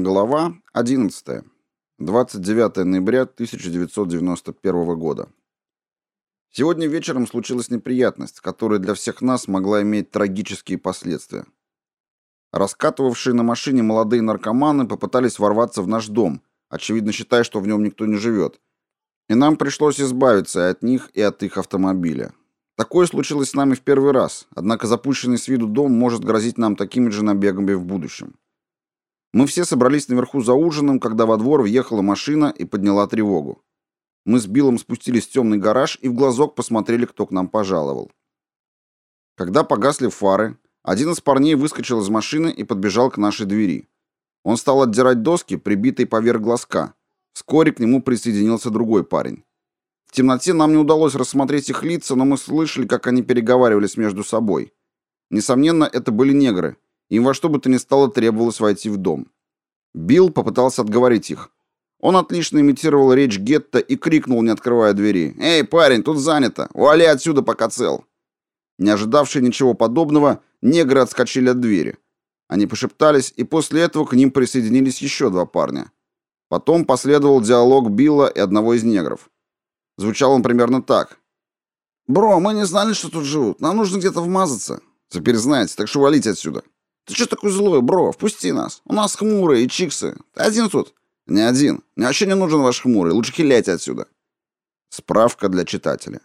Глава 11. 29 ноября 1991 года. Сегодня вечером случилась неприятность, которая для всех нас могла иметь трагические последствия. Раскатывавшие на машине молодые наркоманы попытались ворваться в наш дом, очевидно считая, что в нем никто не живет. И нам пришлось избавиться и от них, и от их автомобиля. Такое случилось с нами в первый раз, однако запущенный с виду дом может грозить нам такими же набегами в будущем. Мы все собрались наверху за ужином, когда во двор въехала машина и подняла тревогу. Мы с Биллом спустились в темный гараж и в глазок посмотрели, кто к нам пожаловал. Когда погасли фары, один из парней выскочил из машины и подбежал к нашей двери. Он стал отдирать доски, прибитые поверх глазка. Вскоре к нему присоединился другой парень. В темноте нам не удалось рассмотреть их лица, но мы слышали, как они переговаривались между собой. Несомненно, это были негры, им во что бы то ни стало требовалось войти в дом. Билл попытался отговорить их. Он отлично имитировал речь гетто и крикнул, не открывая двери. «Эй, парень, тут занято! Уали отсюда, пока цел!» Не ожидавшие ничего подобного, негры отскочили от двери. Они пошептались, и после этого к ним присоединились еще два парня. Потом последовал диалог Билла и одного из негров. Звучал он примерно так. «Бро, мы не знали, что тут живут. Нам нужно где-то вмазаться. Теперь знаете, так что валите отсюда». «Ты что такой злой, бро? Впусти нас. У нас хмурые и чиксы. Ты один тут?» «Не один. Мне вообще не нужен ваш хмурый. Лучше хиляйте отсюда». Справка для читателя.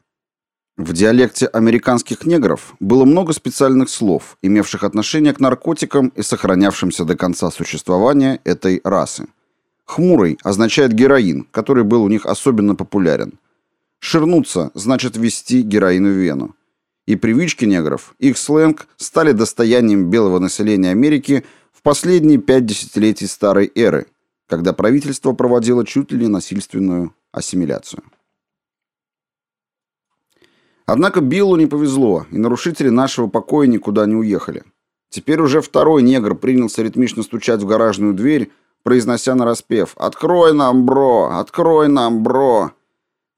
В диалекте американских негров было много специальных слов, имевших отношение к наркотикам и сохранявшимся до конца существования этой расы. «Хмурый» означает героин, который был у них особенно популярен. «Ширнуться» значит ввести героин в вену и привычки негров, их сленг стали достоянием белого населения Америки в последние пять десятилетий старой эры, когда правительство проводило чуть ли не насильственную ассимиляцию. Однако Биллу не повезло, и нарушители нашего покоя никуда не уехали. Теперь уже второй негр принялся ритмично стучать в гаражную дверь, произнося нараспев «Открой нам, бро! Открой нам, бро!»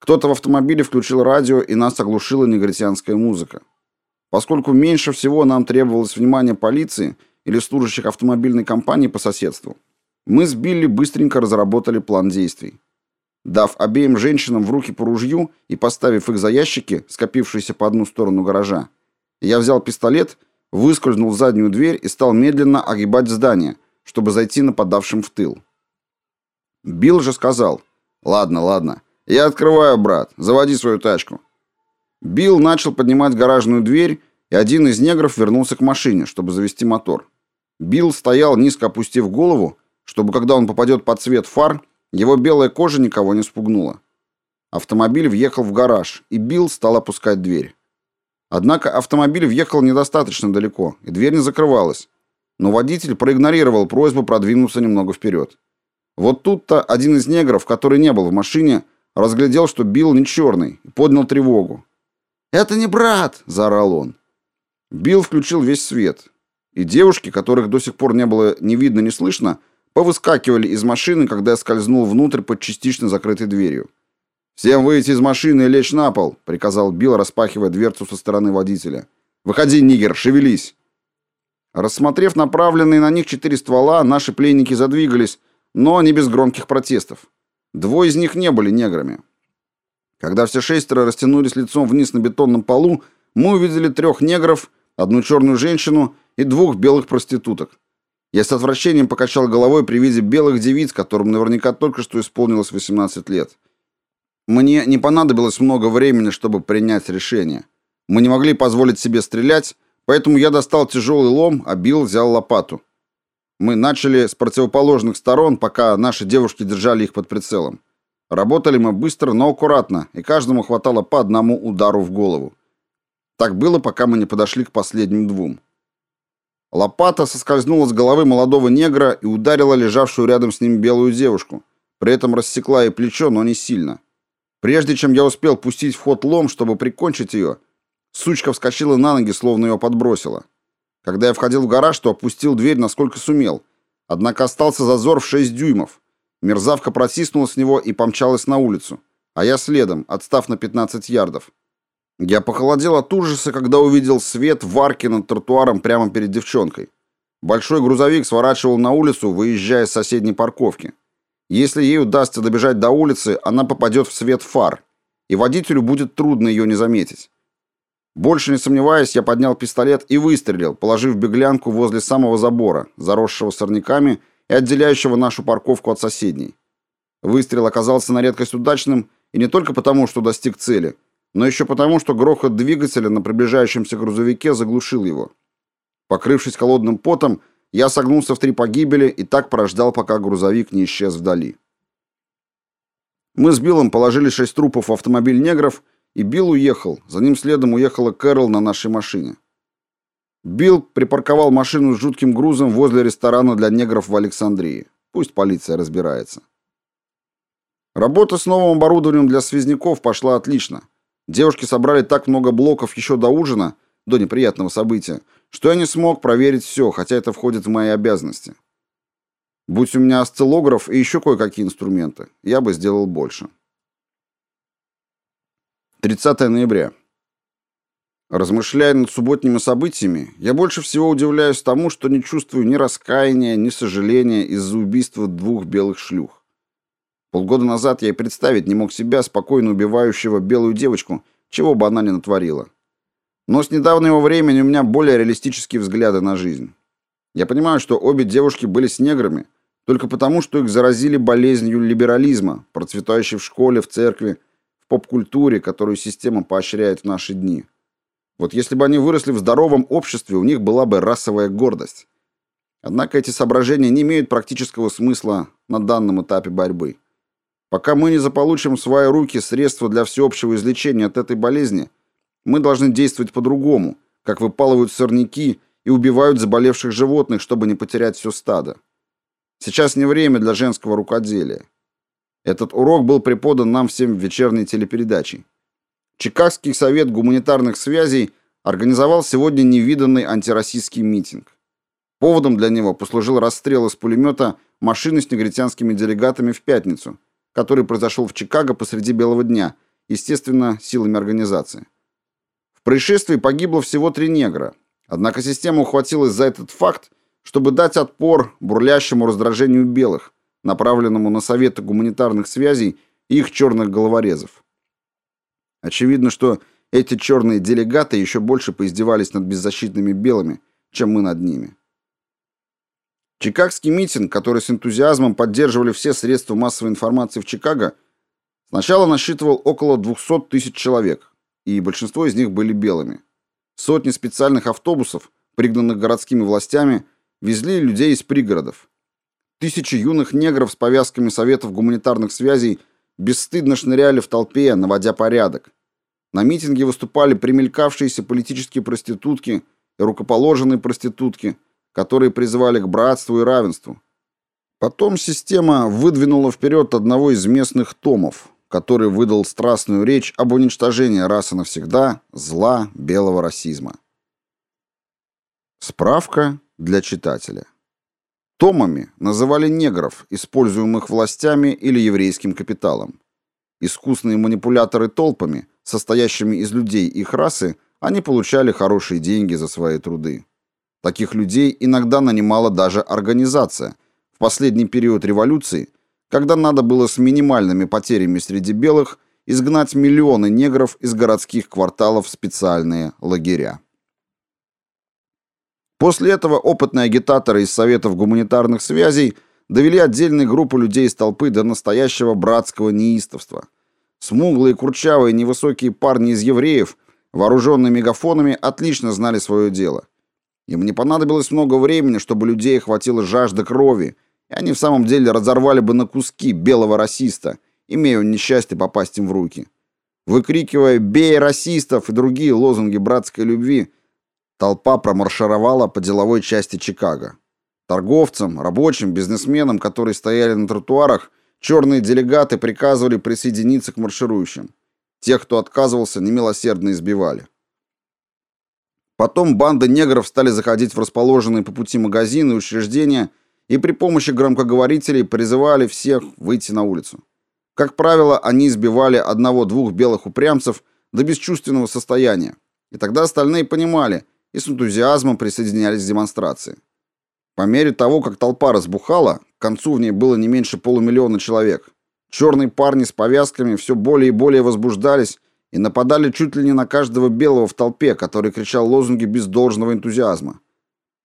Кто-то в автомобиле включил радио, и нас оглушила негритянская музыка. Поскольку меньше всего нам требовалось внимание полиции или служащих автомобильной компании по соседству, мы с Билли быстренько разработали план действий. Дав обеим женщинам в руки по ружью и поставив их за ящики, скопившиеся по одну сторону гаража, я взял пистолет, выскользнул в заднюю дверь и стал медленно огибать здание, чтобы зайти нападавшим в тыл. Билл же сказал, «Ладно, ладно, «Я открываю, брат. Заводи свою тачку». Билл начал поднимать гаражную дверь, и один из негров вернулся к машине, чтобы завести мотор. Билл стоял, низко опустив голову, чтобы, когда он попадет под свет фар, его белая кожа никого не спугнула. Автомобиль въехал в гараж, и Билл стал опускать дверь. Однако автомобиль въехал недостаточно далеко, и дверь не закрывалась. Но водитель проигнорировал просьбу продвинуться немного вперед. Вот тут-то один из негров, который не был в машине, Разглядел, что Билл не черный, и поднял тревогу. «Это не брат!» – заорал он. Билл включил весь свет, и девушки, которых до сих пор не было ни видно, ни слышно, повыскакивали из машины, когда я скользнул внутрь под частично закрытой дверью. «Всем выйти из машины и лечь на пол», — приказал Билл, распахивая дверцу со стороны водителя. «Выходи, нигер, шевелись!» Рассмотрев направленные на них четыре ствола, наши пленники задвигались, но не без громких протестов. Двое из них не были неграми. Когда все шестеро растянулись лицом вниз на бетонном полу, мы увидели трех негров, одну черную женщину и двух белых проституток. Я с отвращением покачал головой при виде белых девиц, которым наверняка только что исполнилось 18 лет. Мне не понадобилось много времени, чтобы принять решение. Мы не могли позволить себе стрелять, поэтому я достал тяжелый лом, а Билл взял лопату. Мы начали с противоположных сторон, пока наши девушки держали их под прицелом. Работали мы быстро, но аккуратно, и каждому хватало по одному удару в голову. Так было, пока мы не подошли к последним двум. Лопата соскользнула с головы молодого негра и ударила лежавшую рядом с ним белую девушку. При этом рассекла ей плечо, но не сильно. Прежде чем я успел пустить в ход лом, чтобы прикончить ее, сучка вскочила на ноги, словно ее подбросила. Когда я входил в гараж, то опустил дверь насколько сумел. Однако остался зазор в 6 дюймов. Мерзавка протиснулась с него и помчалась на улицу. А я следом, отстав на 15 ярдов. Я похолодел от ужаса, когда увидел свет в арке над тротуаром прямо перед девчонкой. Большой грузовик сворачивал на улицу, выезжая с соседней парковки. Если ей удастся добежать до улицы, она попадет в свет фар, и водителю будет трудно ее не заметить. Больше не сомневаясь, я поднял пистолет и выстрелил, положив беглянку возле самого забора, заросшего сорняками и отделяющего нашу парковку от соседней. Выстрел оказался на редкость удачным, и не только потому, что достиг цели, но еще потому, что грохот двигателя на приближающемся грузовике заглушил его. Покрывшись холодным потом, я согнулся в три погибели и так прождал, пока грузовик не исчез вдали. Мы с Биллом положили шесть трупов в автомобиль негров, и Билл уехал. За ним следом уехала Кэрол на нашей машине. Билл припарковал машину с жутким грузом возле ресторана для негров в Александрии. Пусть полиция разбирается. Работа с новым оборудованием для связняков пошла отлично. Девушки собрали так много блоков еще до ужина, до неприятного события, что я не смог проверить все, хотя это входит в мои обязанности. Будь у меня осциллограф и еще кое-какие инструменты, я бы сделал больше. 30 ноября. Размышляя над субботними событиями, я больше всего удивляюсь тому, что не чувствую ни раскаяния, ни сожаления из-за убийства двух белых шлюх. Полгода назад я и представить не мог себя, спокойно убивающего белую девочку, чего бы она ни натворила. Но с недавнего времени у меня более реалистические взгляды на жизнь. Я понимаю, что обе девушки были с неграми, только потому, что их заразили болезнью либерализма, процветающей в школе, в церкви, в поп-культуре, которую система поощряет в наши дни. Вот если бы они выросли в здоровом обществе, у них была бы расовая гордость. Однако эти соображения не имеют практического смысла на данном этапе борьбы. Пока мы не заполучим в свои руки средства для всеобщего излечения от этой болезни – мы должны действовать по-другому, как выпалывают сорняки и убивают заболевших животных, чтобы не потерять все стадо. Сейчас не время для женского рукоделия. Этот урок был преподан нам всем в вечерней телепередаче. Чикагский совет гуманитарных связей организовал сегодня невиданный антироссийский митинг. Поводом для него послужил расстрел из пулемета машины с негритянскими делегатами в пятницу, который произошел в Чикаго посреди белого дня, естественно, силами организации происшествии погибло всего три негра. Однако система ухватилась за этот факт, чтобы дать отпор бурлящему раздражению белых, направленному на советы гуманитарных связей их черных головорезов. Очевидно, что эти черные делегаты еще больше поиздевались над беззащитными белыми, чем мы над ними. Чикагский митинг, который с энтузиазмом поддерживали все средства массовой информации в Чикаго, сначала насчитывал около 200 тысяч человек, и большинство из них были белыми. Сотни специальных автобусов, пригнанных городскими властями, везли людей из пригородов. Тысячи юных негров с повязками советов гуманитарных связей бесстыдно шныряли в толпе, наводя порядок. На митинге выступали примелькавшиеся политические проститутки и рукоположенные проститутки, которые призывали к братству и равенству. Потом система выдвинула вперед одного из местных томов, который выдал страстную речь об уничтожении раз и навсегда зла белого расизма. Справка для читателя. Томами называли негров, используемых властями или еврейским капиталом. Искусные манипуляторы толпами, состоящими из людей их расы, они получали хорошие деньги за свои труды. Таких людей иногда нанимала даже организация. В последний период революции когда надо было с минимальными потерями среди белых изгнать миллионы негров из городских кварталов в специальные лагеря. После этого опытные агитаторы из Советов гуманитарных связей довели отдельные группы людей из толпы до настоящего братского неистовства. Смуглые, курчавые, невысокие парни из евреев, вооруженные мегафонами, отлично знали свое дело. Им не понадобилось много времени, чтобы людей охватила жажда крови, и они в самом деле разорвали бы на куски белого расиста, имея несчастье попасть им в руки. Выкрикивая «Бей расистов!» и другие лозунги братской любви, толпа промаршировала по деловой части Чикаго. Торговцам, рабочим, бизнесменам, которые стояли на тротуарах, черные делегаты приказывали присоединиться к марширующим. Тех, кто отказывался, немилосердно избивали. Потом банды негров стали заходить в расположенные по пути магазины и учреждения – и при помощи громкоговорителей призывали всех выйти на улицу. Как правило, они избивали одного-двух белых упрямцев до бесчувственного состояния, и тогда остальные понимали и с энтузиазмом присоединялись к демонстрации. По мере того, как толпа разбухала, к концу в ней было не меньше полумиллиона человек. Черные парни с повязками все более и более возбуждались и нападали чуть ли не на каждого белого в толпе, который кричал лозунги без должного энтузиазма.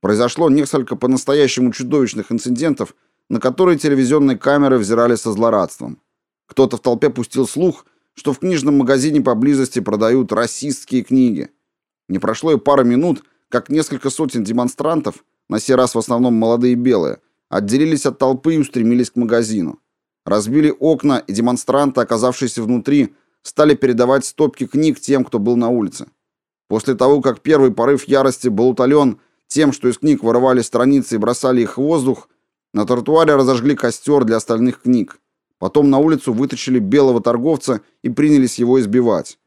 Произошло несколько по-настоящему чудовищных инцидентов, на которые телевизионные камеры взирали со злорадством. Кто-то в толпе пустил слух, что в книжном магазине поблизости продают расистские книги. Не прошло и пары минут, как несколько сотен демонстрантов, на сей раз в основном молодые белые, отделились от толпы и устремились к магазину. Разбили окна, и демонстранты, оказавшиеся внутри, стали передавать стопки книг тем, кто был на улице. После того, как первый порыв ярости был утолен, тем, что из книг вырывали страницы и бросали их в воздух, на тротуаре разожгли костер для остальных книг. Потом на улицу вытащили белого торговца и принялись его избивать.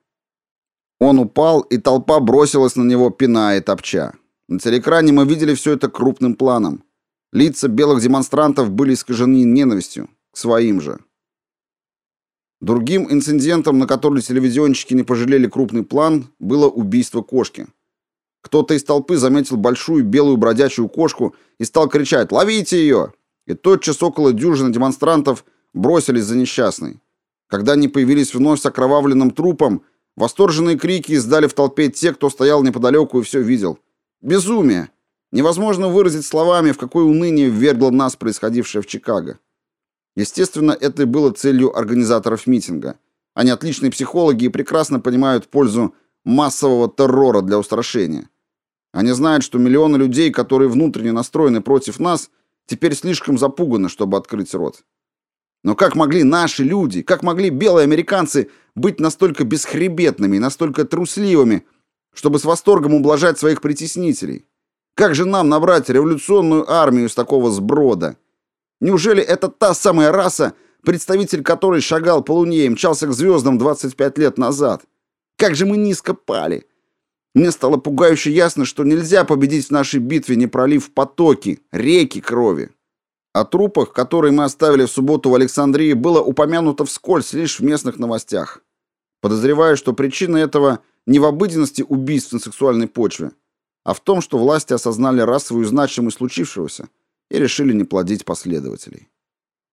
Он упал, и толпа бросилась на него, пиная и топча. На телеэкране мы видели все это крупным планом. Лица белых демонстрантов были искажены ненавистью к своим же. Другим инцидентом, на который телевизионщики не пожалели крупный план, было убийство кошки. Кто-то из толпы заметил большую белую бродячую кошку и стал кричать «Ловите ее!» И тотчас около дюжины демонстрантов бросились за несчастной. Когда они появились вновь с окровавленным трупом, восторженные крики издали в толпе те, кто стоял неподалеку и все видел. Безумие! Невозможно выразить словами, в какое уныние ввергло нас происходившее в Чикаго. Естественно, это и было целью организаторов митинга. Они отличные психологи и прекрасно понимают пользу массового террора для устрашения. Они знают, что миллионы людей, которые внутренне настроены против нас, теперь слишком запуганы, чтобы открыть рот. Но как могли наши люди, как могли белые американцы быть настолько бесхребетными, настолько трусливыми, чтобы с восторгом ублажать своих притеснителей? Как же нам набрать революционную армию с такого сброда? Неужели это та самая раса, представитель которой шагал по луне и мчался к звездам 25 лет назад? Как же мы низко пали! Мне стало пугающе ясно, что нельзя победить в нашей битве, не пролив потоки, реки крови. О трупах, которые мы оставили в субботу в Александрии, было упомянуто вскользь лишь в местных новостях. Подозреваю, что причина этого не в обыденности убийств на сексуальной почве, а в том, что власти осознали расовую значимость случившегося и решили не плодить последователей.